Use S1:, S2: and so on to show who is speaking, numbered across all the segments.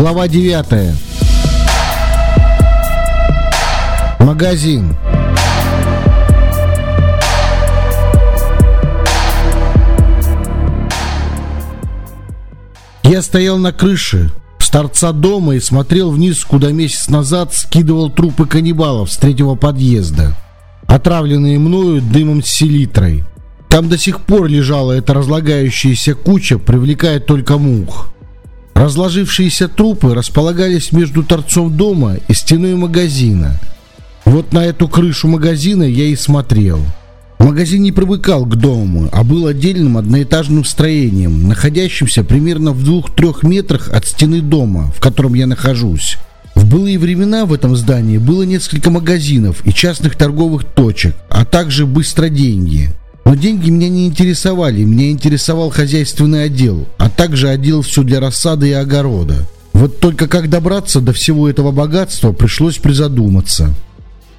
S1: Глава 9. Магазин. Я стоял на крыше с торца дома и смотрел вниз, куда месяц назад скидывал трупы каннибалов с третьего подъезда, отравленные мною дымом с селитрой. Там до сих пор лежала эта разлагающаяся куча, привлекая только мух. Разложившиеся трупы располагались между торцом дома и стеной магазина. Вот на эту крышу магазина я и смотрел. Магазин не привыкал к дому, а был отдельным одноэтажным строением, находящимся примерно в двух-трех метрах от стены дома, в котором я нахожусь. В былые времена в этом здании было несколько магазинов и частных торговых точек, а также быстроденьги. Но деньги меня не интересовали, меня интересовал хозяйственный отдел, а также отдел все для рассады и огорода. Вот только как добраться до всего этого богатства, пришлось призадуматься.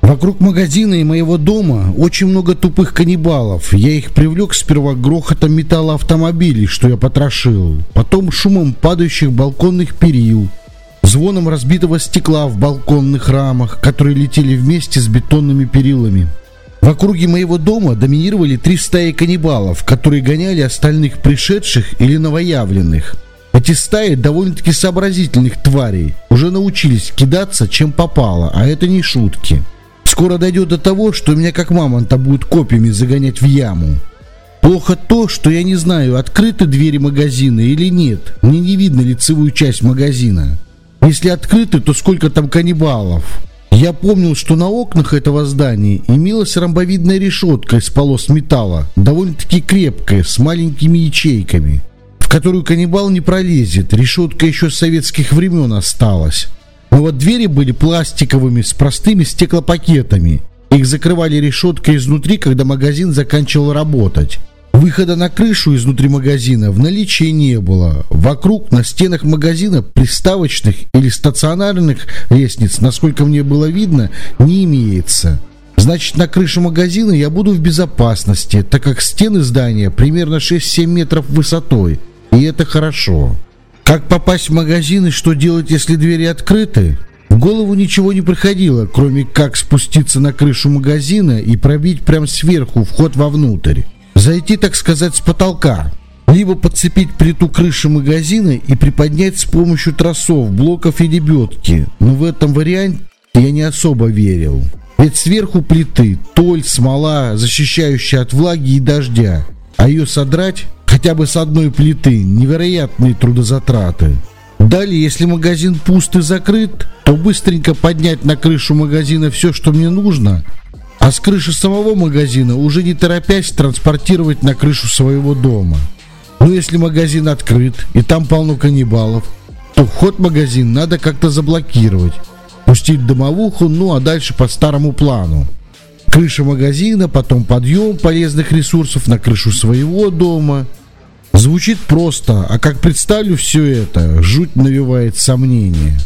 S1: Вокруг магазина и моего дома очень много тупых каннибалов. Я их привлек сперва грохотом металла автомобилей, что я потрошил, потом шумом падающих балконных перил, звоном разбитого стекла в балконных рамах, которые летели вместе с бетонными перилами. В округе моего дома доминировали три стаи каннибалов, которые гоняли остальных пришедших или новоявленных. Эти стаи довольно-таки сообразительных тварей уже научились кидаться чем попало, а это не шутки. Скоро дойдет до того, что меня как мамонта будут копьями загонять в яму. Плохо то, что я не знаю, открыты двери магазина или нет. Мне не видно лицевую часть магазина. Если открыты, то сколько там каннибалов? Я помнил, что на окнах этого здания имелась ромбовидная решетка из полос металла, довольно-таки крепкая, с маленькими ячейками, в которую каннибал не пролезет. Решетка еще с советских времен осталась. Но вот двери были пластиковыми с простыми стеклопакетами. Их закрывали решеткой изнутри, когда магазин заканчивал работать. Выхода на крышу изнутри магазина в наличии не было. Вокруг на стенах магазина приставочных или стационарных лестниц, насколько мне было видно, не имеется. Значит, на крыше магазина я буду в безопасности, так как стены здания примерно 6-7 метров высотой. И это хорошо. Как попасть в магазин и что делать, если двери открыты? В голову ничего не приходило, кроме как спуститься на крышу магазина и пробить прямо сверху вход вовнутрь. Зайти, так сказать, с потолка. Либо подцепить плиту крыши магазина и приподнять с помощью тросов, блоков и лебедки. Но в этом варианте я не особо верил. Ведь сверху плиты толь, смола, защищающая от влаги и дождя. А ее содрать хотя бы с одной плиты, невероятные трудозатраты. Далее, если магазин пуст и закрыт, то быстренько поднять на крышу магазина все, что мне нужно, а с крыши самого магазина уже не торопясь транспортировать на крышу своего дома. Но если магазин открыт и там полно каннибалов, то вход в магазин надо как-то заблокировать, пустить домовуху, ну а дальше по старому плану. Крыша магазина, потом подъем полезных ресурсов на крышу своего дома – Звучит просто, а как представлю все это, жуть навевает сомнения.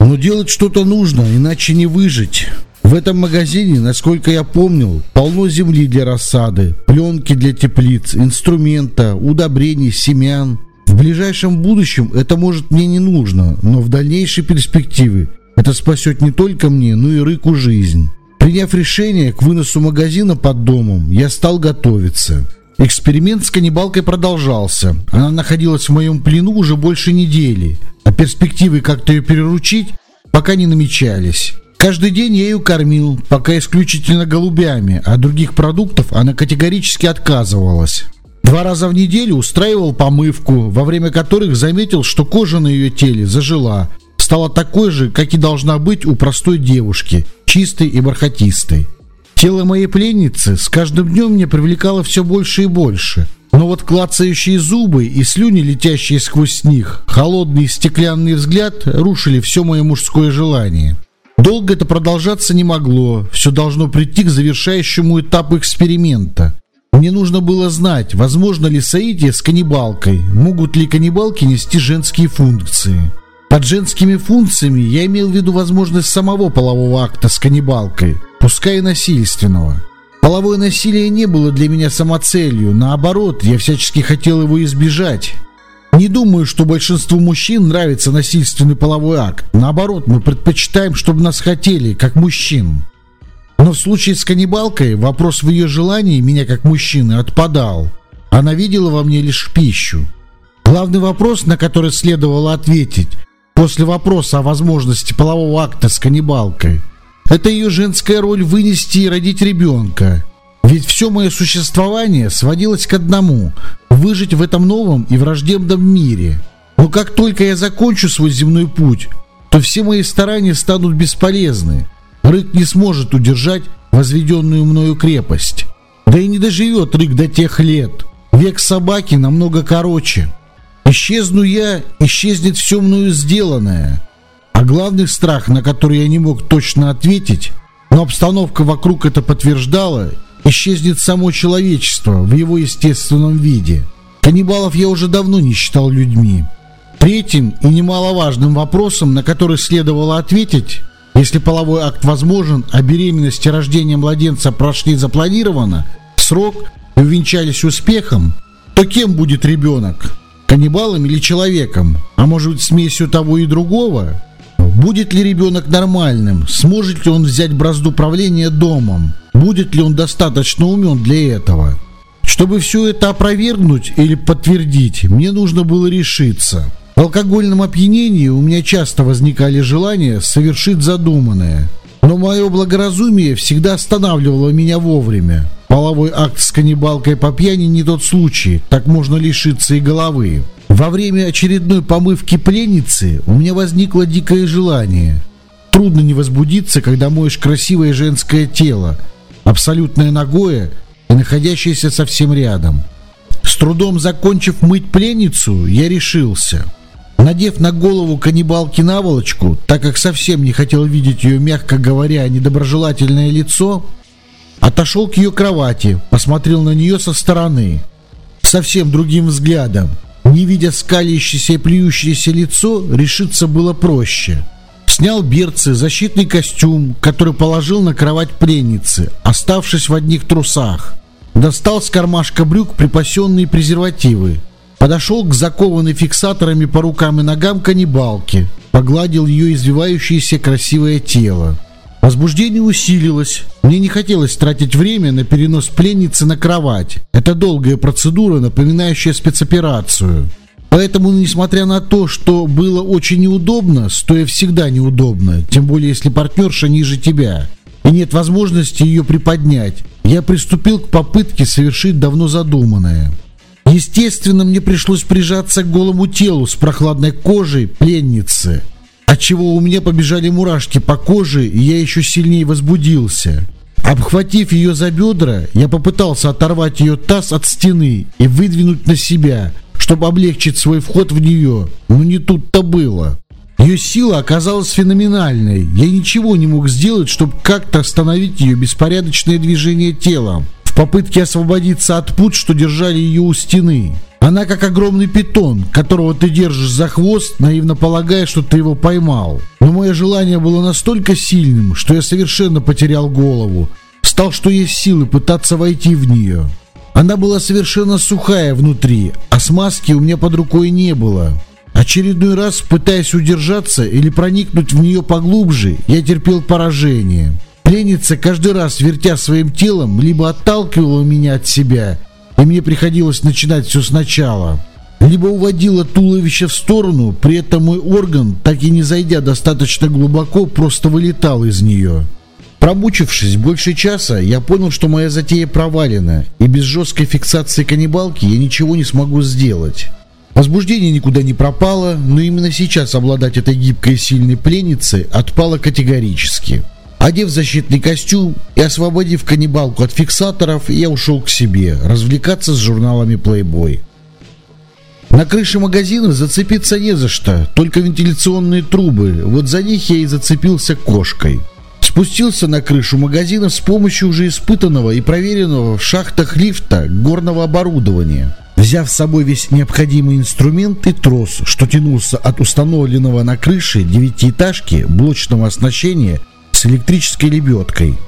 S1: Но делать что-то нужно, иначе не выжить. В этом магазине, насколько я помнил, полно земли для рассады, пленки для теплиц, инструмента, удобрений, семян. В ближайшем будущем это может мне не нужно, но в дальнейшей перспективе это спасет не только мне, но и Рыку жизнь. Приняв решение к выносу магазина под домом, я стал готовиться. Эксперимент с каннибалкой продолжался. Она находилась в моем плену уже больше недели, а перспективы как-то ее переручить пока не намечались. Каждый день я ее кормил, пока исключительно голубями, а других продуктов она категорически отказывалась. Два раза в неделю устраивал помывку, во время которых заметил, что кожа на ее теле зажила, стала такой же, как и должна быть у простой девушки, чистой и бархатистой. Тело моей пленницы с каждым днем мне привлекало все больше и больше. Но вот клацающие зубы и слюни, летящие сквозь них, холодный стеклянный взгляд рушили все мое мужское желание. Долго это продолжаться не могло, все должно прийти к завершающему этапу эксперимента. Мне нужно было знать, возможно ли соитие с каннибалкой, могут ли каннибалки нести женские функции. Под женскими функциями я имел в виду возможность самого полового акта с каннибалкой – пускай и насильственного. Половое насилие не было для меня самоцелью, наоборот, я всячески хотел его избежать. Не думаю, что большинству мужчин нравится насильственный половой акт. Наоборот, мы предпочитаем, чтобы нас хотели, как мужчин. Но в случае с каннибалкой вопрос в ее желании меня как мужчины отпадал. Она видела во мне лишь пищу. Главный вопрос, на который следовало ответить, после вопроса о возможности полового акта с каннибалкой, это ее женская роль вынести и родить ребенка. Ведь все мое существование сводилось к одному – выжить в этом новом и враждебном мире. Но как только я закончу свой земной путь, то все мои старания станут бесполезны. Рык не сможет удержать возведенную мною крепость. Да и не доживет Рык до тех лет. Век собаки намного короче. Исчезну я, исчезнет все мною сделанное. А главный страх, на который я не мог точно ответить, но обстановка вокруг это подтверждала, исчезнет само человечество в его естественном виде. Каннибалов я уже давно не считал людьми. Третьим и немаловажным вопросом, на который следовало ответить, если половой акт возможен, а беременность и рождение младенца прошли запланированно, срок и увенчались успехом, то кем будет ребенок? Каннибалом или человеком? А может быть смесью того и другого? Будет ли ребенок нормальным? Сможет ли он взять бразду правления домом? Будет ли он достаточно умен для этого? Чтобы все это опровергнуть или подтвердить, мне нужно было решиться. В алкогольном опьянении у меня часто возникали желания совершить задуманное. Но мое благоразумие всегда останавливало меня вовремя. Половой акт с каннибалкой по пьяни не тот случай, так можно лишиться и головы. Во время очередной помывки пленницы у меня возникло дикое желание. Трудно не возбудиться, когда моешь красивое женское тело, абсолютное ногое и находящееся совсем рядом. С трудом закончив мыть пленницу, я решился. Надев на голову каннибалки наволочку, так как совсем не хотел видеть ее, мягко говоря, недоброжелательное лицо, отошел к ее кровати, посмотрел на нее со стороны, совсем другим взглядом. Не видя скалящееся и плюющееся лицо, решиться было проще. Снял берцы, защитный костюм, который положил на кровать пленницы, оставшись в одних трусах. Достал с кармашка брюк припасенные презервативы, Подошел к закованной фиксаторами по рукам и ногам каннибалке, погладил ее извивающееся красивое тело. Возбуждение усилилось. Мне не хотелось тратить время на перенос пленницы на кровать. Это долгая процедура, напоминающая спецоперацию. Поэтому, несмотря на то, что было очень неудобно, стоя всегда неудобно, тем более если партнерша ниже тебя, и нет возможности ее приподнять, я приступил к попытке совершить давно задуманное. Естественно, мне пришлось прижаться к голому телу с прохладной кожей пленницы, отчего у меня побежали мурашки по коже, и я еще сильнее возбудился. Обхватив ее за бедра, я попытался оторвать ее таз от стены и выдвинуть на себя, чтобы облегчить свой вход в нее, но не тут-то было. Ее сила оказалась феноменальной. Я ничего не мог сделать, чтобы как-то остановить ее беспорядочное движение телом в попытке освободиться от пут, что держали ее у стены. Она как огромный питон, которого ты держишь за хвост, наивно полагая, что ты его поймал. Но мое желание было настолько сильным, что я совершенно потерял голову. Стал, что есть силы пытаться войти в нее. Она была совершенно сухая внутри, а смазки у меня под рукой не было. Очередной раз, пытаясь удержаться или проникнуть в нее поглубже, я терпел поражение. Пленница каждый раз, вертя своим телом, либо отталкивала меня от себя, и мне приходилось начинать все сначала, либо уводила туловище в сторону, при этом мой орган, так и не зайдя достаточно глубоко, просто вылетал из нее. Промучившись больше часа, я понял, что моя затея провалена, и без жесткой фиксации каннибалки я ничего не смогу сделать. Возбуждение никуда не пропало, но именно сейчас обладать этой гибкой и сильной пленницей отпало категорически. Одев защитный костюм и освободив каннибалку от фиксаторов, я ушел к себе развлекаться с журналами Playboy. На крыше магазина зацепиться не за что, только вентиляционные трубы, вот за них я и зацепился кошкой. Спустился на крышу магазина с помощью уже испытанного и проверенного в шахтах лифта горного оборудования. Взяв с собой весь необходимый инструмент и трос, что тянулся от установленного на крыше девятиэтажки блочного оснащения с электрической лебедкой.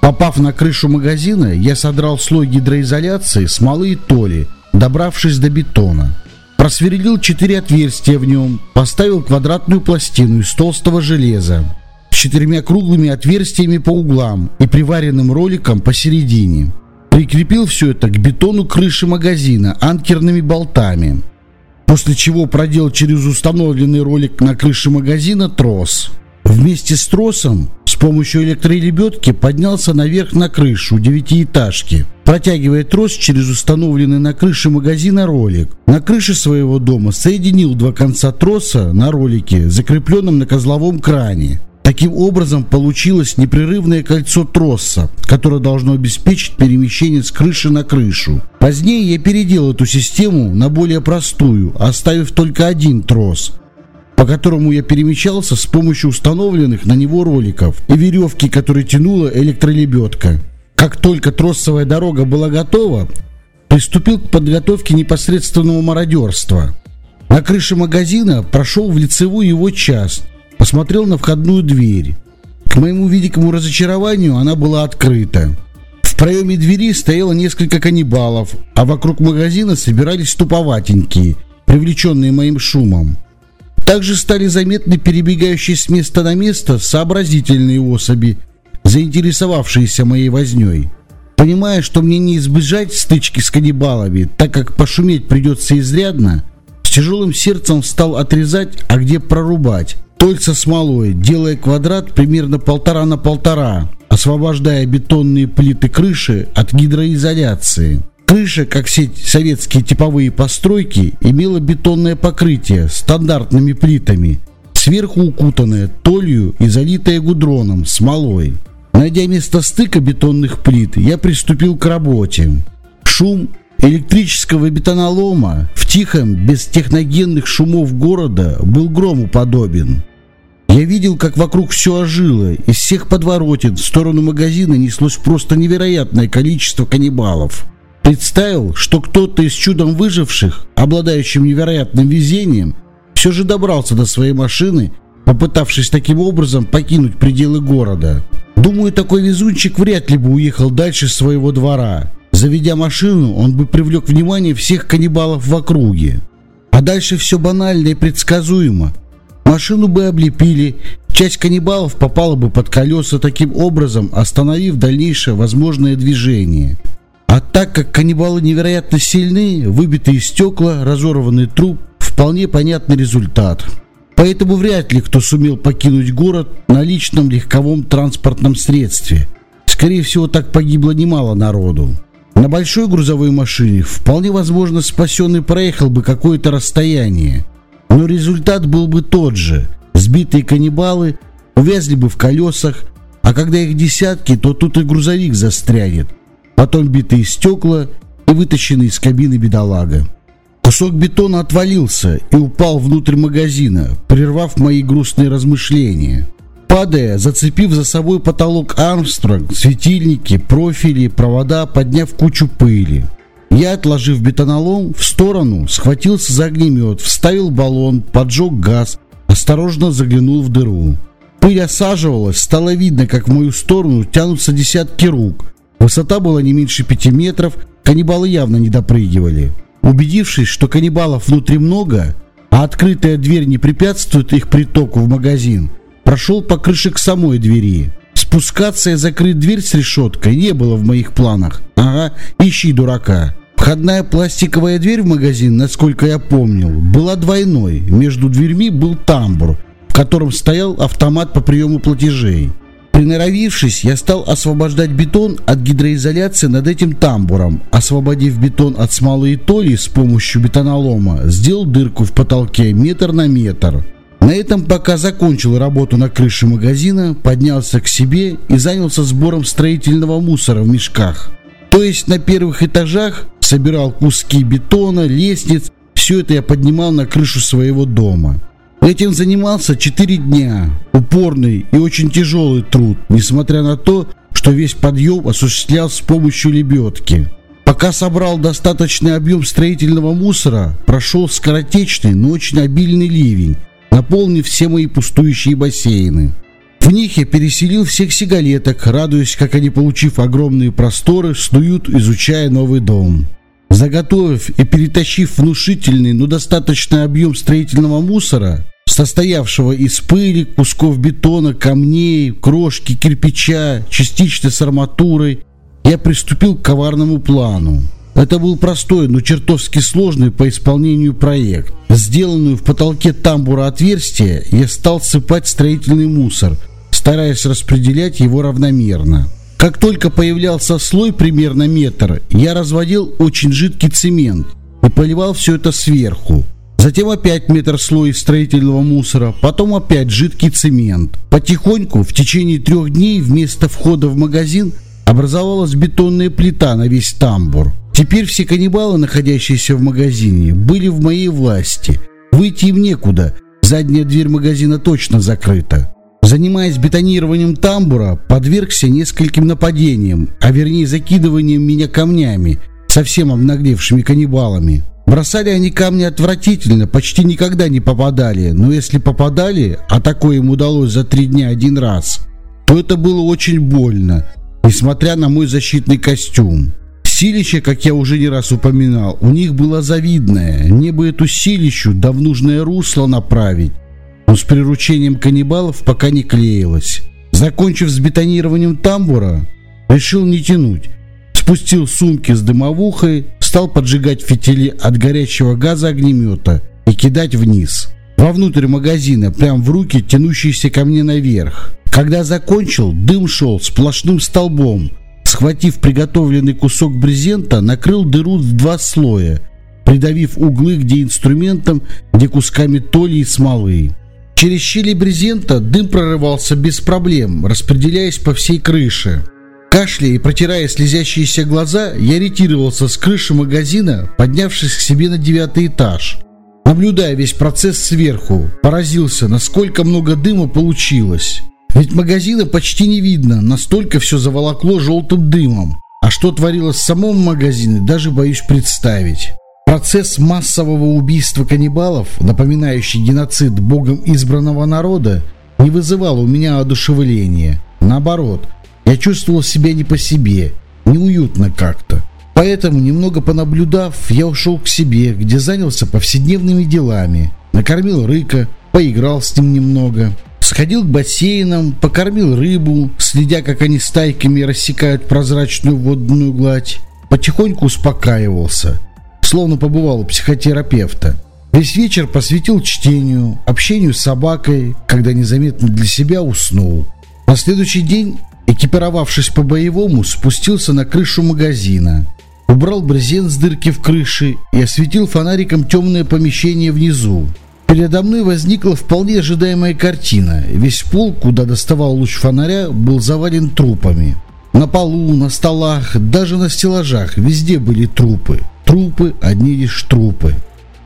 S1: Попав на крышу магазина, я содрал слой гидроизоляции, смолы и толи, добравшись до бетона. просверлил четыре отверстия в нем, поставил квадратную пластину из толстого железа с четырьмя круглыми отверстиями по углам и приваренным роликом посередине. Прикрепил все это к бетону крыши магазина анкерными болтами, после чего продел через установленный ролик на крыше магазина трос. Вместе с тросом с помощью электролебедки поднялся наверх на крышу девятиэтажки, протягивая трос через установленный на крыше магазина ролик. На крыше своего дома соединил два конца троса на ролике, закрепленном на козловом кране. Таким образом, получилось непрерывное кольцо троса, которое должно обеспечить перемещение с крыши на крышу. Позднее я переделал эту систему на более простую, оставив только один трос, по которому я перемещался с помощью установленных на него роликов и веревки, которые тянула электролебедка. Как только тросовая дорога была готова, приступил к подготовке непосредственного мародерства. На крыше магазина прошел в лицевую его часть, посмотрел на входную дверь. К моему великому разочарованию она была открыта. В проеме двери стояло несколько каннибалов, а вокруг магазина собирались туповатенькие, привлеченные моим шумом. Также стали заметны перебегающие с места на место сообразительные особи, заинтересовавшиеся моей вознёй. Понимая, что мне не избежать стычки с каннибалами, так как пошуметь придется изрядно, с тяжелым сердцем стал отрезать, а где прорубать. Кольца смолой, делая квадрат примерно полтора на полтора, освобождая бетонные плиты крыши от гидроизоляции. Крыша, как все советские типовые постройки, имела бетонное покрытие стандартными плитами, сверху укутанное толью и залитое гудроном, смолой. Найдя место стыка бетонных плит, я приступил к работе. Шум электрического бетонолома в тихом, без техногенных шумов города был грому подобен. Я видел, как вокруг все ожило. Из всех подворотен в сторону магазина неслось просто невероятное количество каннибалов. Представил, что кто-то из чудом выживших, обладающим невероятным везением, все же добрался до своей машины, попытавшись таким образом покинуть пределы города. Думаю, такой везунчик вряд ли бы уехал дальше своего двора. Заведя машину, он бы привлек внимание всех каннибалов в округе. А дальше все банально и предсказуемо. Машину бы облепили, часть каннибалов попала бы под колеса таким образом, остановив дальнейшее возможное движение. А так как каннибалы невероятно сильны, выбитые стекла, разорванный труп, вполне понятный результат. Поэтому вряд ли кто сумел покинуть город на личном легковом транспортном средстве. Скорее всего, так погибло немало народу. На большой грузовой машине вполне возможно спасенный проехал бы какое-то расстояние. Но результат был бы тот же. Сбитые каннибалы увязли бы в колесах, а когда их десятки, то тут и грузовик застрянет потом битые стекла и вытащенный из кабины бедолага. Кусок бетона отвалился и упал внутрь магазина, прервав мои грустные размышления. Падая, зацепив за собой потолок Армстронг, светильники, профили, провода, подняв кучу пыли. Я, отложив бетонолом в сторону, схватился за огнемет, вставил баллон, поджег газ, осторожно заглянул в дыру. Пыль осаживалась, стало видно, как в мою сторону тянутся десятки рук, Высота была не меньше пяти метров, каннибалы явно не допрыгивали. Убедившись, что каннибалов внутри много, а открытая дверь не препятствует их притоку в магазин, прошел по крыше к самой двери. Спускаться и закрыть дверь с решеткой не было в моих планах. Ага, ищи дурака. Входная пластиковая дверь в магазин, насколько я помнил, была двойной. Между дверьми был тамбур, в котором стоял автомат по приему платежей. Приноровившись, я стал освобождать бетон от гидроизоляции над этим тамбуром. Освободив бетон от смолы и толи с помощью бетонолома, сделал дырку в потолке метр на метр. На этом пока закончил работу на крыше магазина, поднялся к себе и занялся сбором строительного мусора в мешках. То есть на первых этажах собирал куски бетона, лестниц, все это я поднимал на крышу своего дома. Этим занимался 4 дня. Упорный и очень тяжелый труд, несмотря на то, что весь подъем осуществлял с помощью лебедки. Пока собрал достаточный объем строительного мусора, прошел скоротечный, но очень обильный ливень, наполнив все мои пустующие бассейны. В них я переселил всех сигалеток, радуясь, как они, получив огромные просторы, снуют, изучая новый дом. Заготовив и перетащив внушительный, но достаточный объем строительного мусора, состоявшего из пыли, кусков бетона, камней, крошки, кирпича, частично с арматурой, я приступил к коварному плану. Это был простой, но чертовски сложный по исполнению проект. Сделанную в потолке тамбура отверстие, я стал сыпать строительный мусор, стараясь распределять его равномерно. Как только появлялся слой примерно метр, я разводил очень жидкий цемент и поливал все это сверху. Затем опять метр слой строительного мусора, потом опять жидкий цемент. Потихоньку, в течение трех дней, вместо входа в магазин образовалась бетонная плита на весь тамбур. Теперь все каннибалы, находящиеся в магазине, были в моей власти. Выйти им некуда, задняя дверь магазина точно закрыта. Занимаясь бетонированием тамбура, подвергся нескольким нападениям, а вернее закидыванием меня камнями, совсем обнаглевшими каннибалами. Бросали они камни отвратительно, почти никогда не попадали, но если попадали, а такое им удалось за три дня один раз, то это было очень больно, несмотря на мой защитный костюм. Силище, как я уже не раз упоминал, у них было завидное. Мне бы эту силищу да в нужное русло направить. Но с приручением каннибалов пока не клеилось. Закончив с бетонированием тамбура, решил не тянуть. Спустил сумки с дымовухой, стал поджигать фитили от горячего газа огнемета и кидать вниз. Вовнутрь магазина, прям в руки, тянущиеся ко мне наверх. Когда закончил, дым шел сплошным столбом – Схватив приготовленный кусок брезента, накрыл дыру в два слоя, придавив углы где инструментом, где кусками толи и смолы. Через щели брезента дым прорывался без проблем, распределяясь по всей крыше. Кашляя и протирая слезящиеся глаза, я ретировался с крыши магазина, поднявшись к себе на девятый этаж. Наблюдая весь процесс сверху, поразился, насколько много дыма получилось. Ведь магазина почти не видно, настолько все заволокло желтым дымом. А что творилось в самом магазине, даже боюсь представить. Процесс массового убийства каннибалов, напоминающий геноцид богом избранного народа, не вызывал у меня одушевления. Наоборот, я чувствовал себя не по себе, неуютно как-то. Поэтому, немного понаблюдав, я ушел к себе, где занялся повседневными делами. Накормил Рыка, поиграл с ним немного. Сходил к бассейнам, покормил рыбу, следя, как они стайками рассекают прозрачную водную гладь. Потихоньку успокаивался, словно побывал у психотерапевта. Весь вечер посвятил чтению, общению с собакой, когда незаметно для себя уснул. На следующий день, экипировавшись по-боевому, спустился на крышу магазина. Убрал брезент с дырки в крыше и осветил фонариком темное помещение внизу. Передо мной возникла вполне ожидаемая картина. Весь пол, куда доставал луч фонаря, был завален трупами. На полу, на столах, даже на стеллажах везде были трупы. Трупы, одни лишь трупы.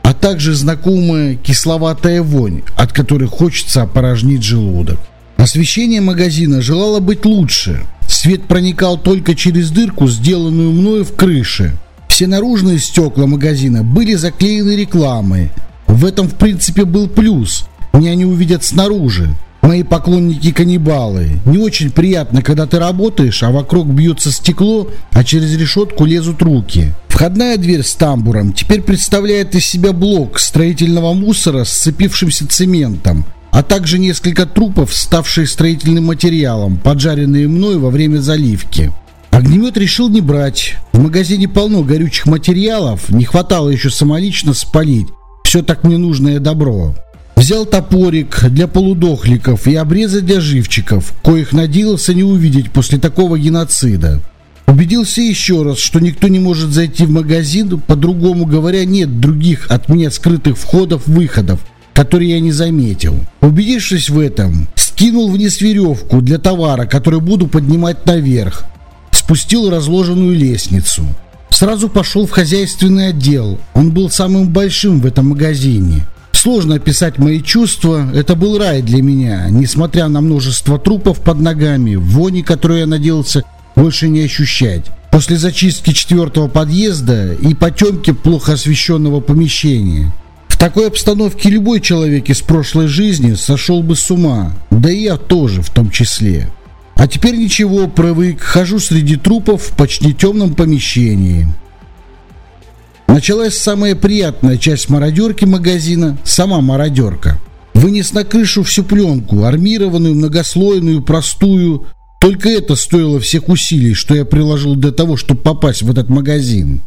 S1: А также знакомая кисловатая вонь, от которой хочется опорожнить желудок. Освещение магазина желало быть лучше. Свет проникал только через дырку, сделанную мною в крыше. Все наружные стекла магазина были заклеены рекламой, в этом, в принципе, был плюс. Меня не увидят снаружи. Мои поклонники-каннибалы. Не очень приятно, когда ты работаешь, а вокруг бьется стекло, а через решетку лезут руки. Входная дверь с тамбуром теперь представляет из себя блок строительного мусора с сцепившимся цементом, а также несколько трупов, ставшие строительным материалом, поджаренные мной во время заливки. Огнемет решил не брать. В магазине полно горючих материалов, не хватало еще самолично спалить все так ненужное добро. Взял топорик для полудохликов и обрезы для живчиков, коих надеялся не увидеть после такого геноцида. Убедился еще раз, что никто не может зайти в магазин, по-другому говоря, нет других от меня скрытых входов-выходов, которые я не заметил. Убедившись в этом, скинул вниз веревку для товара, который буду поднимать наверх. Спустил разложенную лестницу. Сразу пошел в хозяйственный отдел. Он был самым большим в этом магазине. Сложно описать мои чувства. Это был рай для меня, несмотря на множество трупов под ногами, вони, которую я надеялся больше не ощущать. После зачистки четвертого подъезда и потемки плохо освещенного помещения. Такой обстановке любой человек из прошлой жизни сошел бы с ума, да и я тоже в том числе. А теперь ничего, привык, хожу среди трупов в почти темном помещении. Началась самая приятная часть мародерки магазина, сама мародерка. Вынес на крышу всю пленку, армированную, многослойную, простую. Только это стоило всех усилий, что я приложил для того, чтобы попасть в этот магазин.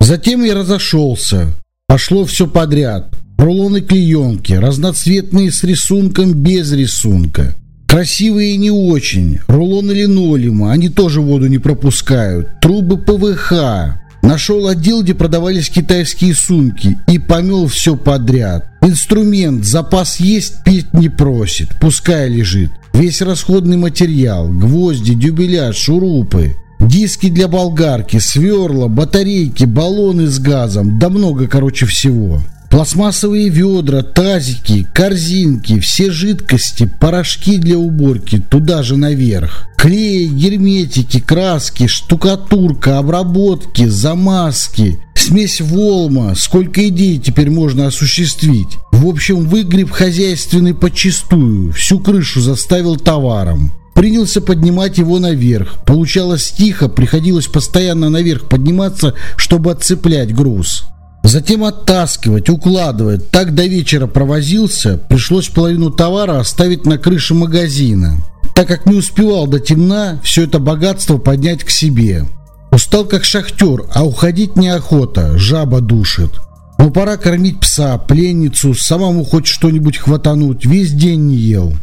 S1: Затем я разошелся. Пошло все подряд. Рулоны клеенки, разноцветные с рисунком, без рисунка. Красивые не очень. Рулоны линолеума, они тоже воду не пропускают. Трубы ПВХ. Нашел отдел, где продавались китайские сумки и помел все подряд. Инструмент, запас есть, пить не просит, пускай лежит. Весь расходный материал, гвозди, дюбеля, шурупы. Диски для болгарки, сверла, батарейки, баллоны с газом, да много, короче, всего. Пластмассовые ведра, тазики, корзинки, все жидкости, порошки для уборки, туда же наверх. Клей, герметики, краски, штукатурка, обработки, замазки, смесь волма, сколько идей теперь можно осуществить. В общем, выгреб хозяйственный почистую, всю крышу заставил товаром. Принялся поднимать его наверх. Получалось тихо, приходилось постоянно наверх подниматься, чтобы отцеплять груз. Затем оттаскивать, укладывать. Так до вечера провозился, пришлось половину товара оставить на крыше магазина. Так как не успевал до темна все это богатство поднять к себе. Устал как шахтер, а уходить неохота, жаба душит. Но пора кормить пса, пленницу, самому хоть что-нибудь хватануть, весь день не ел.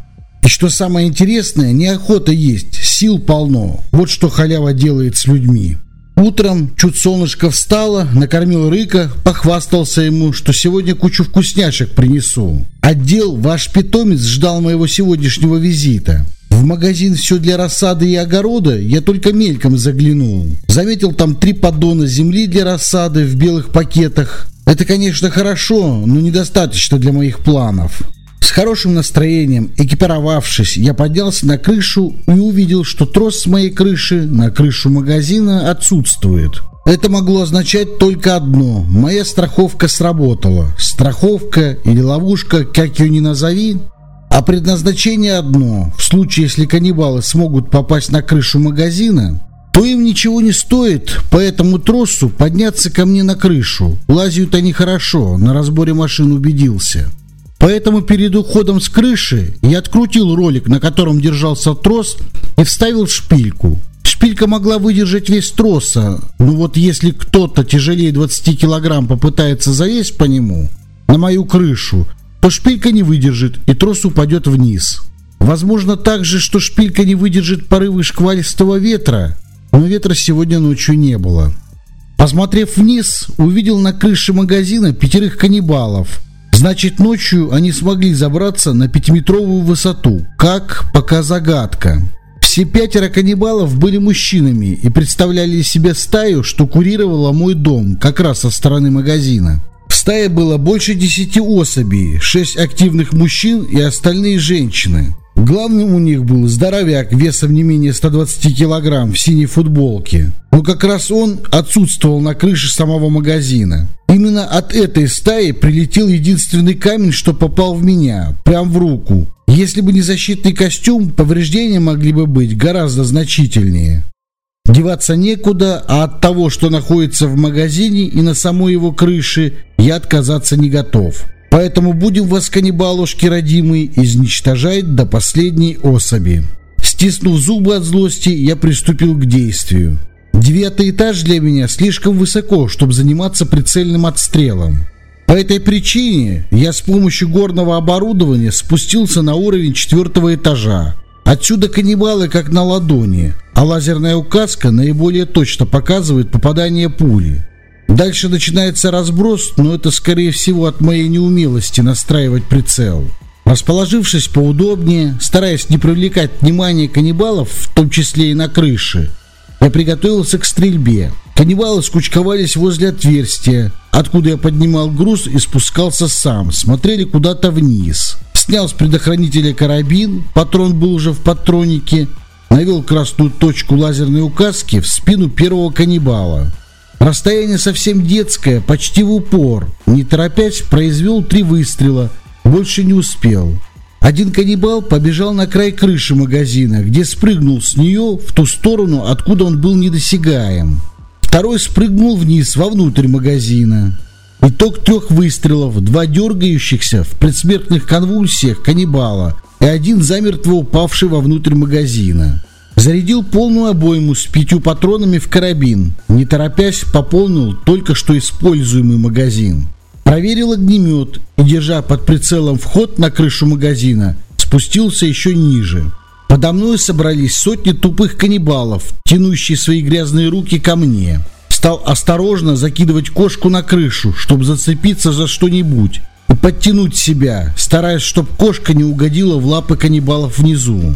S1: И что самое интересное, неохота есть, сил полно. Вот что халява делает с людьми. Утром чуть солнышко встало, накормил Рыка, похвастался ему, что сегодня кучу вкусняшек принесу. Отдел ваш питомец ждал моего сегодняшнего визита. В магазин все для рассады и огорода я только мельком заглянул. Заметил там три поддона земли для рассады в белых пакетах. Это, конечно, хорошо, но недостаточно для моих планов. С хорошим настроением, экипировавшись, я поднялся на крышу и увидел, что трос с моей крыши на крышу магазина отсутствует. Это могло означать только одно. Моя страховка сработала. Страховка или ловушка, как ее ни назови. А предназначение одно. В случае, если каннибалы смогут попасть на крышу магазина, то им ничего не стоит по этому тросу подняться ко мне на крышу. Лазят они хорошо, на разборе машин убедился. Поэтому перед уходом с крыши я открутил ролик, на котором держался трос, и вставил шпильку. Шпилька могла выдержать вес троса, но вот если кто-то тяжелее 20 килограмм попытается залезть по нему, на мою крышу, то шпилька не выдержит и трос упадет вниз. Возможно также, что шпилька не выдержит порывы шквалистого ветра, но ветра сегодня ночью не было. Посмотрев вниз, увидел на крыше магазина пятерых каннибалов – Значит, ночью они смогли забраться на пятиметровую высоту. Как? Пока загадка. Все пятеро каннибалов были мужчинами и представляли из себя стаю, что курировала мой дом, как раз со стороны магазина. В стае было больше десяти особей, шесть активных мужчин и остальные женщины. Главным у них был здоровяк весом не менее 120 килограмм в синей футболке. Но как раз он отсутствовал на крыше самого магазина. Именно от этой стаи прилетел единственный камень, что попал в меня, прям в руку. Если бы не защитный костюм, повреждения могли бы быть гораздо значительнее. Деваться некуда, а от того, что находится в магазине и на самой его крыше, я отказаться не готов. Поэтому будем вас, каннибалушки родимые, изничтожать до последней особи. Стиснув зубы от злости, я приступил к действию. Девятый этаж для меня слишком высоко, чтобы заниматься прицельным отстрелом. По этой причине я с помощью горного оборудования спустился на уровень четвертого этажа. Отсюда каннибалы как на ладони, а лазерная указка наиболее точно показывает попадание пули. Дальше начинается разброс, но это скорее всего от моей неумелости настраивать прицел. Расположившись поудобнее, стараясь не привлекать внимание каннибалов, в том числе и на крыше, я приготовился к стрельбе. Каннибалы скучковались возле отверстия, откуда я поднимал груз и спускался сам, смотрели куда-то вниз. Снял с предохранителя карабин, патрон был уже в патронике, навел красную точку лазерной указки в спину первого каннибала. Расстояние совсем детское, почти в упор. Не торопясь, произвел три выстрела. Больше не успел. Один каннибал побежал на край крыши магазина, где спрыгнул с нее в ту сторону, откуда он был недосягаем. Второй спрыгнул вниз, вовнутрь магазина. Итог трех выстрелов, два дергающихся в предсмертных конвульсиях каннибала и один замертво упавший вовнутрь магазина. Зарядил полную обойму с пятью патронами в карабин. Не торопясь, пополнил только что используемый магазин. Проверил огнемет и, держа под прицелом вход на крышу магазина, спустился еще ниже. Подо мной собрались сотни тупых каннибалов, тянущие свои грязные руки ко мне. Стал осторожно закидывать кошку на крышу, чтобы зацепиться за что-нибудь и подтянуть себя, стараясь, чтобы кошка не угодила в лапы каннибалов внизу.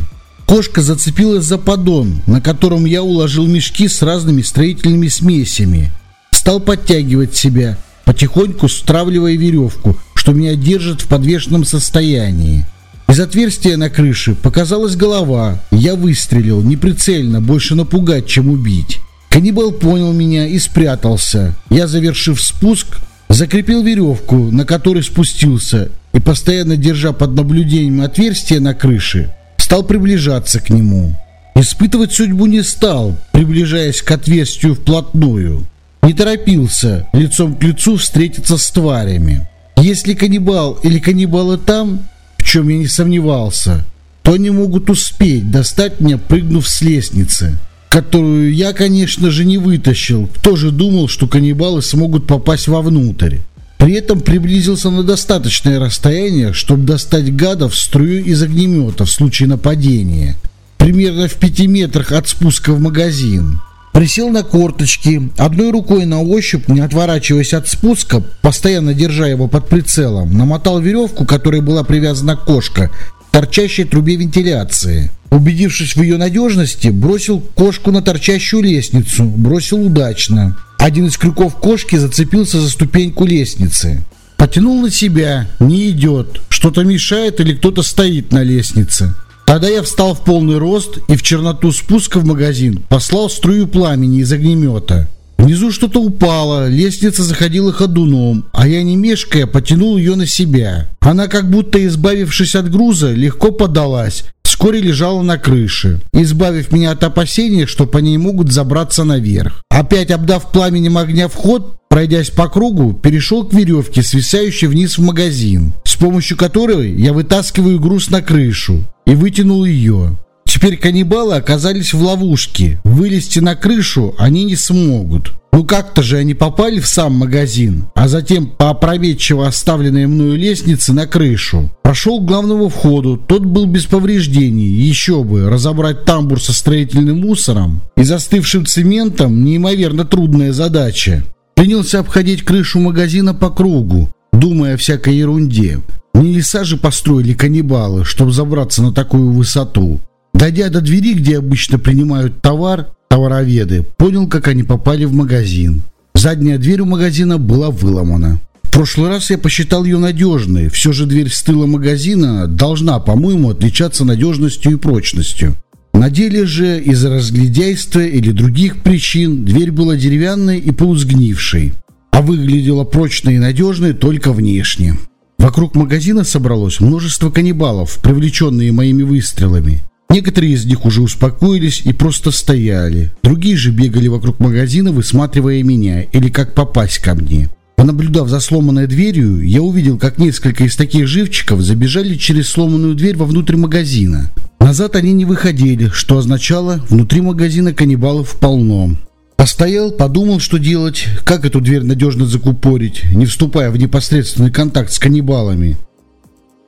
S1: Кошка зацепилась за поддон, на котором я уложил мешки с разными строительными смесями. Стал подтягивать себя, потихоньку стравливая веревку, что меня держит в подвешенном состоянии. Из отверстия на крыше показалась голова. Я выстрелил, неприцельно, больше напугать, чем убить. Каннибал понял меня и спрятался. Я, завершив спуск, закрепил веревку, на которой спустился, и, постоянно держа под наблюдением отверстие на крыше, стал приближаться к нему. Испытывать судьбу не стал, приближаясь к отверстию вплотную. Не торопился лицом к лицу встретиться с тварями. Если каннибал или каннибалы там, в чем я не сомневался, то они могут успеть достать меня, прыгнув с лестницы, которую я, конечно же, не вытащил. Кто же думал, что каннибалы смогут попасть вовнутрь? При этом приблизился на достаточное расстояние, чтобы достать гадов струю из огнемета в случае нападения. Примерно в пяти метрах от спуска в магазин. Присел на корточки, одной рукой на ощупь, не отворачиваясь от спуска, постоянно держа его под прицелом, намотал веревку, которой была привязана кошка, торчащей трубе вентиляции. Убедившись в ее надежности, бросил кошку на торчащую лестницу, бросил удачно. Один из крюков кошки зацепился за ступеньку лестницы. Потянул на себя, не идет, что-то мешает или кто-то стоит на лестнице. Тогда я встал в полный рост и в черноту спуска в магазин послал струю пламени из огнемета. Внизу что-то упало, лестница заходила ходуном, а я не мешкая потянул ее на себя. Она, как будто избавившись от груза, легко подалась, вскоре лежала на крыше, избавив меня от опасения, что по ней могут забраться наверх. Опять обдав пламенем огня вход, пройдясь по кругу, перешел к веревке, свисающей вниз в магазин, с помощью которой я вытаскиваю груз на крышу и вытянул ее. Теперь каннибалы оказались в ловушке. Вылезти на крышу они не смогут. Ну как-то же они попали в сам магазин, а затем по опрометчиво оставленной мною лестнице на крышу. Прошел к главному входу, тот был без повреждений, еще бы, разобрать тамбур со строительным мусором и застывшим цементом неимоверно трудная задача. Принялся обходить крышу магазина по кругу, думая о всякой ерунде. Не леса же построили каннибалы, чтобы забраться на такую высоту. Дойдя до двери, где обычно принимают товар, товароведы, понял, как они попали в магазин. Задняя дверь у магазина была выломана. В прошлый раз я посчитал ее надежной. Все же дверь с тыла магазина должна, по-моему, отличаться надежностью и прочностью. На деле же из-за разглядяйства или других причин дверь была деревянной и полусгнившей, а выглядела прочной и надежной только внешне. Вокруг магазина собралось множество каннибалов, привлеченные моими выстрелами. Некоторые из них уже успокоились и просто стояли. Другие же бегали вокруг магазина, высматривая меня или как попасть ко мне. Понаблюдав за сломанной дверью, я увидел, как несколько из таких живчиков забежали через сломанную дверь вовнутрь магазина. Назад они не выходили, что означало, внутри магазина каннибалов полно. Постоял, подумал, что делать, как эту дверь надежно закупорить, не вступая в непосредственный контакт с каннибалами.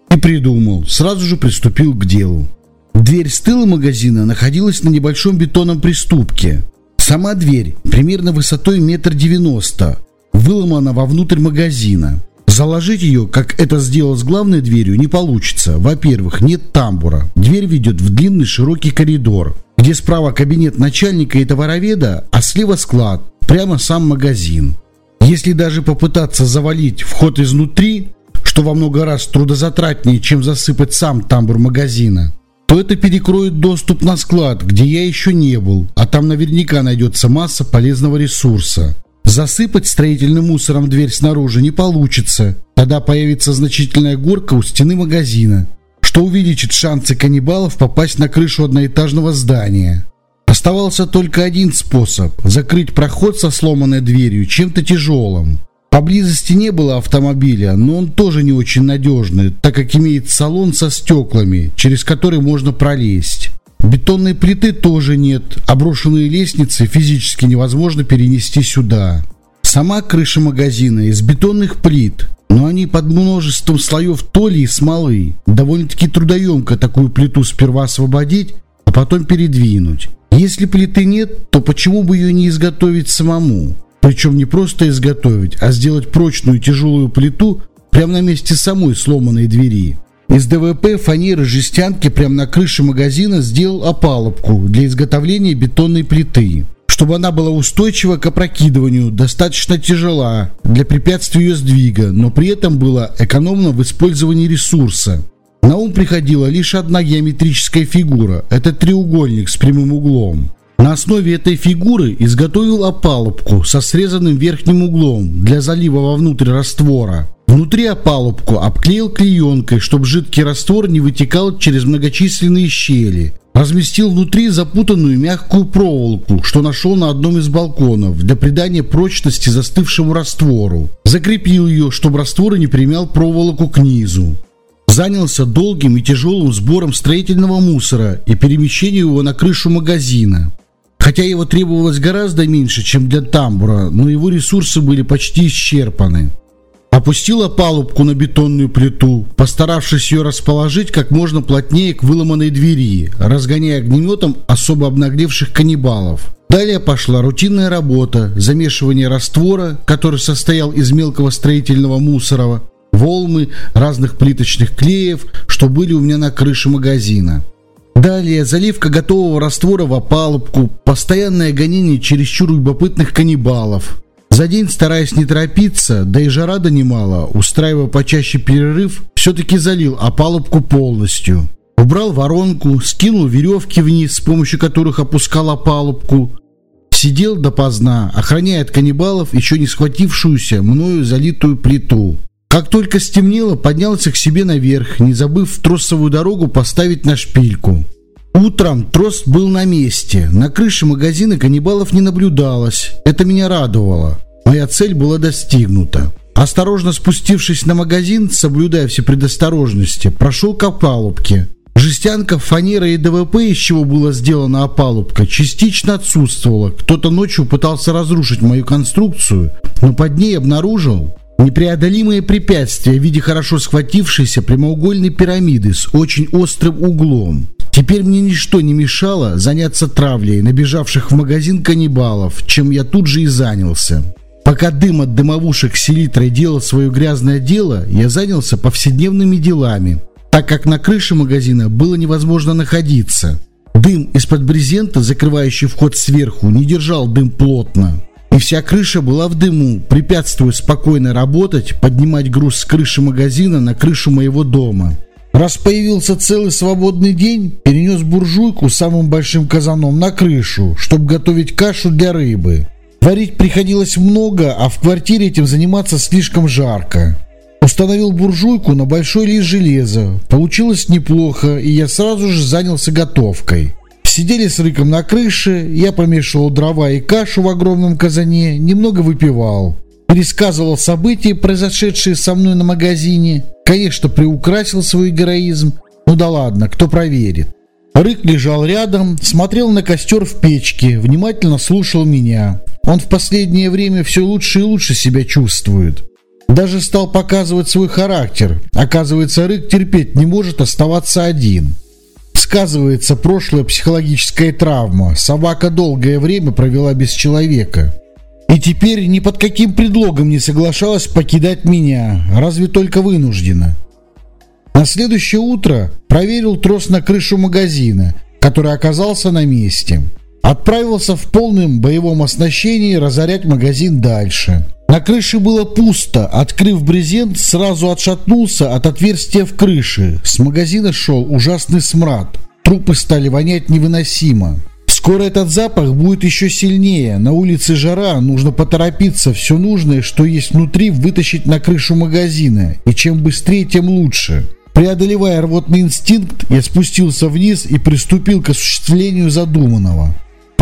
S1: И придумал, сразу же приступил к делу. Дверь с тыла магазина находилась на небольшом бетонном приступке. Сама дверь, примерно высотой метр девяносто, выломана вовнутрь магазина. Заложить ее, как это сделал с главной дверью, не получится. Во-первых, нет тамбура. Дверь ведет в длинный широкий коридор, где справа кабинет начальника и товароведа, а слева склад, прямо сам магазин. Если даже попытаться завалить вход изнутри, что во много раз трудозатратнее, чем засыпать сам тамбур магазина, то это перекроет доступ на склад, где я еще не был, а там наверняка найдется масса полезного ресурса. Засыпать строительным мусором дверь снаружи не получится. Тогда появится значительная горка у стены магазина, что увеличит шансы каннибалов попасть на крышу одноэтажного здания. Оставался только один способ – закрыть проход со сломанной дверью чем-то тяжелым. Поблизости не было автомобиля, но он тоже не очень надежный, так как имеет салон со стеклами, через который можно пролезть. Бетонной плиты тоже нет, а брошенные лестницы физически невозможно перенести сюда. Сама крыша магазина из бетонных плит, но они под множеством слоев толи и смолы. Довольно-таки трудоемко такую плиту сперва освободить, а потом передвинуть. Если плиты нет, то почему бы ее не изготовить самому? Причем не просто изготовить, а сделать прочную тяжелую плиту прямо на месте самой сломанной двери. Из ДВП фанеры жестянки прямо на крыше магазина сделал опалубку для изготовления бетонной плиты. Чтобы она была устойчива к опрокидыванию, достаточно тяжела для препятствия ее сдвига, но при этом была экономна в использовании ресурса. На ум приходила лишь одна геометрическая фигура – это треугольник с прямым углом. На основе этой фигуры изготовил опалубку со срезанным верхним углом для залива вовнутрь раствора. Внутри опалубку обклеил клеенкой, чтобы жидкий раствор не вытекал через многочисленные щели. Разместил внутри запутанную мягкую проволоку, что нашел на одном из балконов, для придания прочности застывшему раствору. Закрепил ее, чтобы раствор не примял проволоку к низу занялся долгим и тяжелым сбором строительного мусора и перемещением его на крышу магазина. Хотя его требовалось гораздо меньше, чем для тамбура, но его ресурсы были почти исчерпаны. Опустила палубку на бетонную плиту, постаравшись ее расположить как можно плотнее к выломанной двери, разгоняя огнеметом особо обнаглевших каннибалов. Далее пошла рутинная работа, замешивание раствора, который состоял из мелкого строительного мусора, волмы, разных плиточных клеев, что были у меня на крыше магазина. Далее заливка готового раствора в опалубку, постоянное гонение чересчур любопытных каннибалов. За день, стараясь не торопиться, да и жара донимала, устраивая почаще перерыв, все-таки залил опалубку полностью. Убрал воронку, скинул веревки вниз, с помощью которых опускал опалубку. Сидел допоздна, охраняя от каннибалов еще не схватившуюся мною залитую плиту. Как только стемнело, поднялся к себе наверх, не забыв тросовую дорогу поставить на шпильку. Утром трос был на месте. На крыше магазина каннибалов не наблюдалось. Это меня радовало. Моя цель была достигнута. Осторожно спустившись на магазин, соблюдая все предосторожности, прошел к опалубке. Жестянка, фанера и ДВП, из чего была сделана опалубка, частично отсутствовала. Кто-то ночью пытался разрушить мою конструкцию, но под ней обнаружил Непреодолимые препятствия в виде хорошо схватившейся прямоугольной пирамиды с очень острым углом. Теперь мне ничто не мешало заняться травлей набежавших в магазин каннибалов, чем я тут же и занялся. Пока дым от дымовушек селитрой делал свое грязное дело, я занялся повседневными делами, так как на крыше магазина было невозможно находиться. Дым из-под брезента, закрывающий вход сверху, не держал дым плотно и вся крыша была в дыму, препятствуя спокойно работать, поднимать груз с крыши магазина на крышу моего дома. Раз появился целый свободный день, перенес буржуйку самым большим казаном на крышу, чтобы готовить кашу для рыбы. Варить приходилось много, а в квартире этим заниматься слишком жарко. Установил буржуйку на большой лист железа. Получилось неплохо, и я сразу же занялся готовкой. Сидели с Рыком на крыше, я помешивал дрова и кашу в огромном казане, немного выпивал. Пересказывал события, произошедшие со мной на магазине. Конечно, приукрасил свой героизм. Ну да ладно, кто проверит. Рык лежал рядом, смотрел на костер в печке, внимательно слушал меня. Он в последнее время все лучше и лучше себя чувствует. Даже стал показывать свой характер. Оказывается, Рык терпеть не может оставаться один. Сказывается прошлая психологическая травма. Собака долгое время провела без человека. И теперь ни под каким предлогом не соглашалась покидать меня, разве только вынуждена. На следующее утро проверил трос на крышу магазина, который оказался на месте. Отправился в полном боевом оснащении разорять магазин дальше. На крыше было пусто. Открыв брезент, сразу отшатнулся от отверстия в крыше. С магазина шел ужасный смрад. Трупы стали вонять невыносимо. Скоро этот запах будет еще сильнее. На улице жара, нужно поторопиться. Все нужное, что есть внутри, вытащить на крышу магазина. И чем быстрее, тем лучше. Преодолевая рвотный инстинкт, я спустился вниз и приступил к осуществлению задуманного.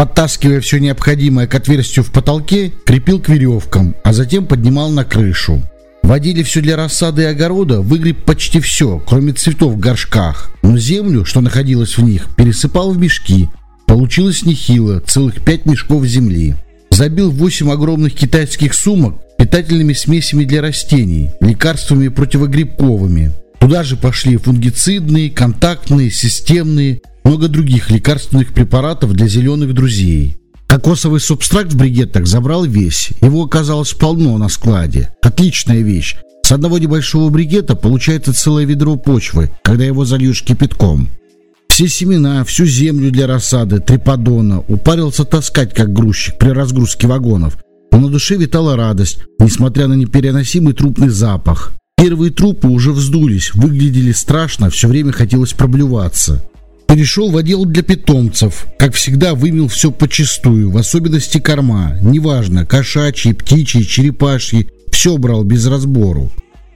S1: Подтаскивая все необходимое к отверстию в потолке, крепил к веревкам, а затем поднимал на крышу. Водили все для рассады и огорода, выгреб почти все, кроме цветов в горшках. Но землю, что находилось в них, пересыпал в мешки. Получилось нехило, целых пять мешков земли. Забил восемь огромных китайских сумок питательными смесями для растений, лекарствами противогрибковыми. Туда же пошли фунгицидные, контактные, системные, много других лекарственных препаратов для зеленых друзей. Кокосовый субстракт в бригеттах забрал весь. Его оказалось полно на складе. Отличная вещь. С одного небольшого бригета получается целое ведро почвы, когда его зальешь кипятком. Все семена, всю землю для рассады, трепадона упарился таскать, как грузчик при разгрузке вагонов. Но на душе витала радость, несмотря на непереносимый трупный запах. Первые трупы уже вздулись, выглядели страшно, все время хотелось проблюваться. Перешел в отдел для питомцев. Как всегда, вымел все почистую, в особенности корма. Неважно, кошачьи, птичьи, черепашьи. Все брал без разбору.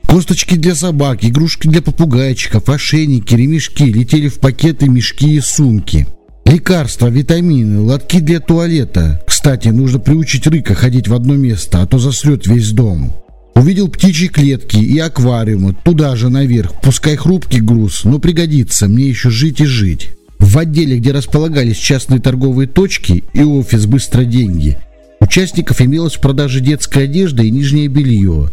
S1: Косточки для собак, игрушки для попугайчиков, ошейники, ремешки летели в пакеты, мешки и сумки. Лекарства, витамины, лотки для туалета. Кстати, нужно приучить Рыка ходить в одно место, а то засрет весь дом. Увидел птичьи клетки и аквариумы, туда же наверх, пускай хрупкий груз, но пригодится, мне еще жить и жить. В отделе, где располагались частные торговые точки и офис «Быстро деньги», участников имелось в продаже детская одежда и нижнее белье.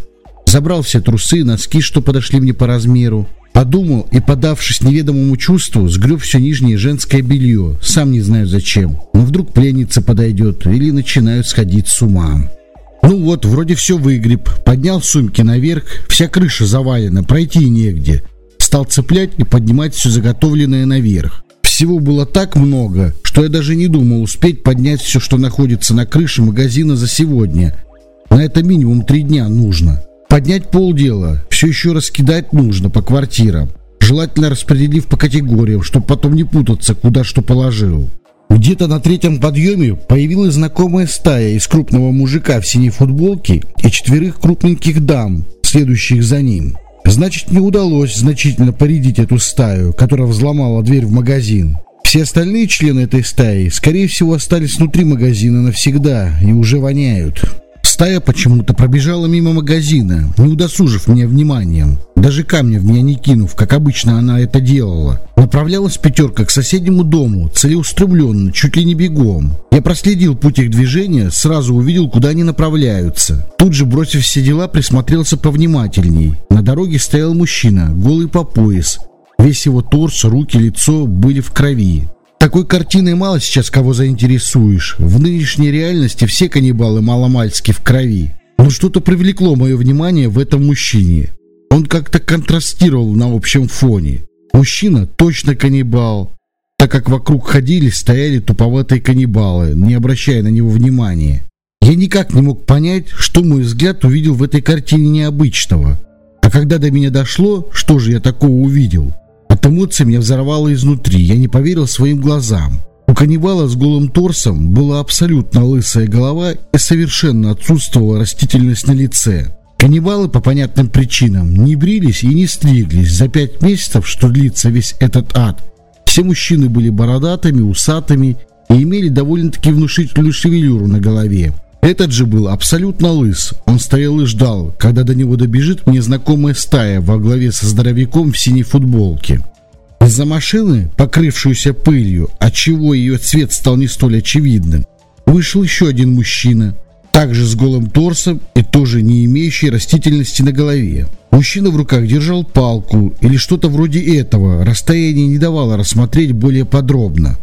S1: Забрал все трусы, носки, что подошли мне по размеру. Подумал и, подавшись неведомому чувству, сгреб все нижнее женское белье. Сам не знаю зачем. Но вдруг пленница подойдет или начинают сходить с ума. Ну вот, вроде все выгреб, поднял сумки наверх, вся крыша завалена, пройти негде. Стал цеплять и поднимать все заготовленное наверх. Всего было так много, что я даже не думал успеть поднять все, что находится на крыше магазина за сегодня. На это минимум три дня нужно. Поднять полдела, все еще раскидать нужно по квартирам. Желательно распределив по категориям, чтобы потом не путаться, куда что положил. Где-то на третьем подъеме появилась знакомая стая из крупного мужика в синей футболке и четверых крупненьких дам, следующих за ним. Значит, не удалось значительно поредить эту стаю, которая взломала дверь в магазин. Все остальные члены этой стаи, скорее всего, остались внутри магазина навсегда и уже воняют. Стая почему-то пробежала мимо магазина, не удосужив меня вниманием. Даже камня в меня не кинув, как обычно она это делала. Направлялась пятерка к соседнему дому, целеустремленно, чуть ли не бегом. Я проследил путь их движения, сразу увидел, куда они направляются. Тут же, бросив все дела, присмотрелся повнимательней. На дороге стоял мужчина, голый по пояс. Весь его торс, руки, лицо были в крови. Такой картиной мало сейчас кого заинтересуешь. В нынешней реальности все каннибалы маломальски в крови. Но что-то привлекло мое внимание в этом мужчине. Он как-то контрастировал на общем фоне. Мужчина точно каннибал, так как вокруг ходили, стояли туповатые каннибалы, не обращая на него внимания. Я никак не мог понять, что мой взгляд увидел в этой картине необычного. А когда до меня дошло, что же я такого увидел, от эмоций меня взорвало изнутри, я не поверил своим глазам. У каннибала с голым торсом была абсолютно лысая голова и совершенно отсутствовала растительность на лице. Каннибалы по понятным причинам не брились и не стриглись за пять месяцев, что длится весь этот ад. Все мужчины были бородатыми, усатыми и имели довольно-таки внушительную шевелюру на голове. Этот же был абсолютно лыс. Он стоял и ждал, когда до него добежит мне знакомая стая во главе со здоровяком в синей футболке. Из-за машины, покрывшуюся пылью, отчего ее цвет стал не столь очевидным, вышел еще один мужчина, также с голым торсом и тоже не имеющий растительности на голове. Мужчина в руках держал палку или что-то вроде этого, расстояние не давало рассмотреть более подробно.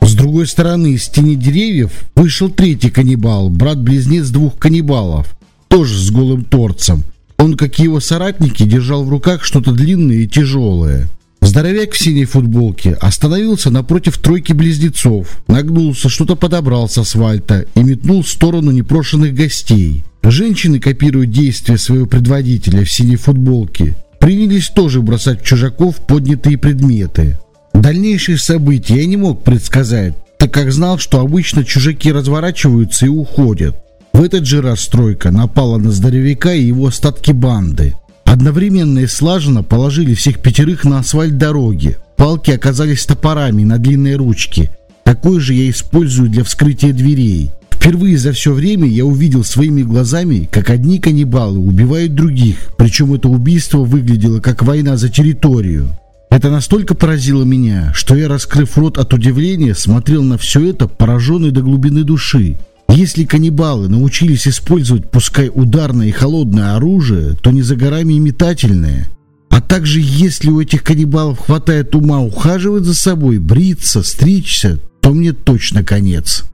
S1: С другой стороны, из тени деревьев вышел третий каннибал, брат-близнец двух каннибалов, тоже с голым торцем. Он, как и его соратники, держал в руках что-то длинное и тяжелое. Здоровяк в синей футболке остановился напротив тройки близнецов, нагнулся, что-то подобрал с асфальта и метнул в сторону непрошенных гостей. Женщины, копируя действия своего предводителя в синей футболке, принялись тоже бросать в чужаков поднятые предметы. Дальнейшие события я не мог предсказать, так как знал, что обычно чужаки разворачиваются и уходят. В этот же раз стройка напала на здоровяка и его остатки банды. Одновременно и слаженно положили всех пятерых на асфальт дороги. Палки оказались топорами на длинной ручке. Такой же я использую для вскрытия дверей. Впервые за все время я увидел своими глазами, как одни каннибалы убивают других, причем это убийство выглядело как война за территорию. Это настолько поразило меня, что я, раскрыв рот от удивления, смотрел на все это, пораженный до глубины души. Если каннибалы научились использовать пускай ударное и холодное оружие, то не за горами и метательное. А также, если у этих каннибалов хватает ума ухаживать за собой, бриться, стричься, то мне точно конец.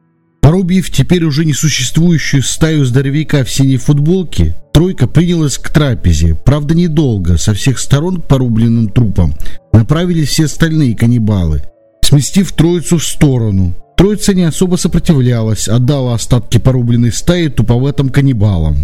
S1: Порубив теперь уже несуществующую стаю здоровяка в синей футболке, тройка принялась к трапезе. Правда, недолго. Со всех сторон к порубленным трупам направились все остальные каннибалы, сместив троицу в сторону. Троица не особо сопротивлялась, отдала остатки порубленной стаи туповатым каннибалам.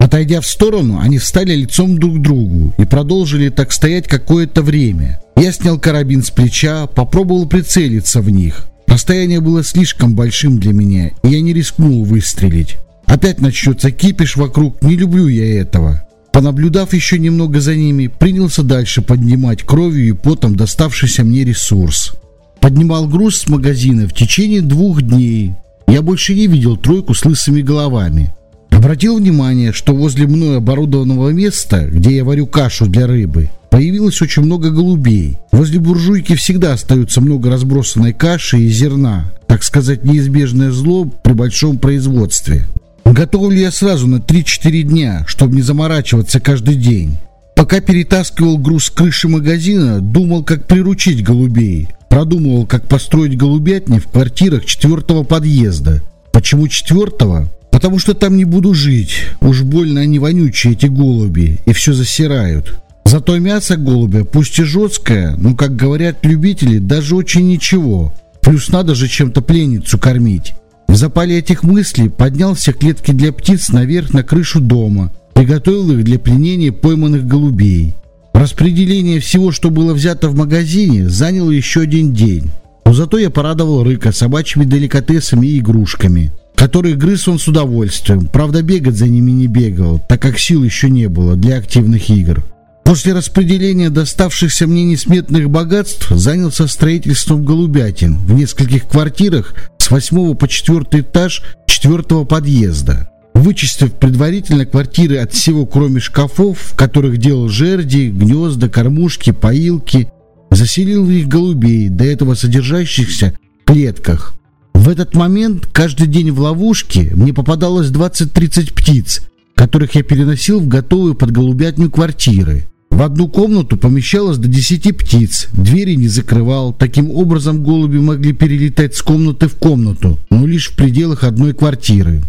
S1: Отойдя в сторону, они встали лицом друг к другу и продолжили так стоять какое-то время. Я снял карабин с плеча, попробовал прицелиться в них. Расстояние было слишком большим для меня, и я не рискнул выстрелить. Опять начнется кипиш вокруг, не люблю я этого. Понаблюдав еще немного за ними, принялся дальше поднимать кровью и потом доставшийся мне ресурс. Поднимал груз с магазина в течение двух дней. Я больше не видел тройку с лысыми головами. Обратил внимание, что возле мной оборудованного места, где я варю кашу для рыбы, Появилось очень много голубей. Возле буржуйки всегда остается много разбросанной каши и зерна, так сказать, неизбежное зло при большом производстве. Готовлю я сразу на 3-4 дня, чтобы не заморачиваться каждый день. Пока перетаскивал груз с крыши магазина, думал, как приручить голубей. Продумывал, как построить голубятни в квартирах четвертого подъезда. Почему четвертого? Потому что там не буду жить. Уж больно они вонючие, эти голуби, и все засирают. Зато мясо голубя, пусть и жесткое, но, как говорят любители, даже очень ничего. Плюс надо же чем-то пленницу кормить. В запале этих мыслей поднял все клетки для птиц наверх на крышу дома, приготовил их для пленения пойманных голубей. Распределение всего, что было взято в магазине, заняло еще один день. Но зато я порадовал Рыка собачьими деликатесами и игрушками, которые грыз он с удовольствием. Правда, бегать за ними не бегал, так как сил еще не было для активных игр. После распределения доставшихся мне несметных богатств занялся строительством голубятин в нескольких квартирах с 8 по 4 этаж 4 подъезда. Вычистив предварительно квартиры от всего, кроме шкафов, в которых делал жерди, гнезда, кормушки, поилки, заселил их голубей, до этого содержащихся в клетках. В этот момент каждый день в ловушке мне попадалось 20-30 птиц, которых я переносил в готовые под голубятню квартиры. В одну комнату помещалось до 10 птиц, двери не закрывал. Таким образом голуби могли перелетать с комнаты в комнату, но лишь в пределах одной квартиры.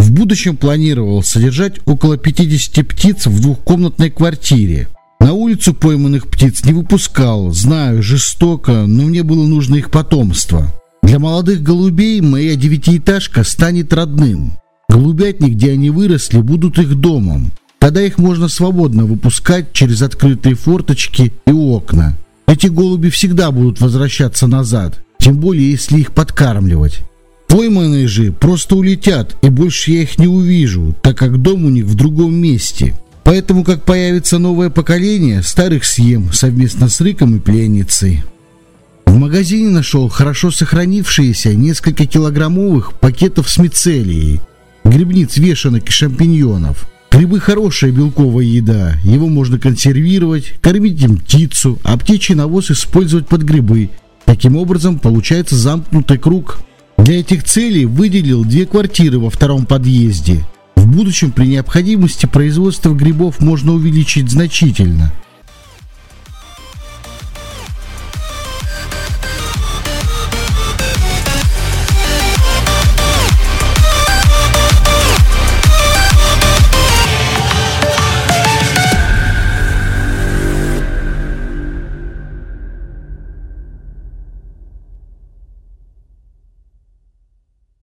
S1: В будущем планировал содержать около 50 птиц в двухкомнатной квартире. На улицу пойманных птиц не выпускал, знаю, жестоко, но мне было нужно их потомство. Для молодых голубей моя девятиэтажка станет родным. Голубятни, где они выросли, будут их домом. Тогда их можно свободно выпускать через открытые форточки и окна. Эти голуби всегда будут возвращаться назад, тем более если их подкармливать. Пойманные же просто улетят, и больше я их не увижу, так как дом у них в другом месте. Поэтому, как появится новое поколение, старых съем совместно с Рыком и пленницей. В магазине нашел хорошо сохранившиеся несколько килограммовых пакетов с мицелией, грибниц вешанок и шампиньонов – Грибы хорошая белковая еда, его можно консервировать, кормить им птицу, а птичий навоз использовать под грибы. Таким образом получается замкнутый круг. Для этих целей выделил две квартиры во втором подъезде. В будущем при необходимости производство грибов можно увеличить значительно –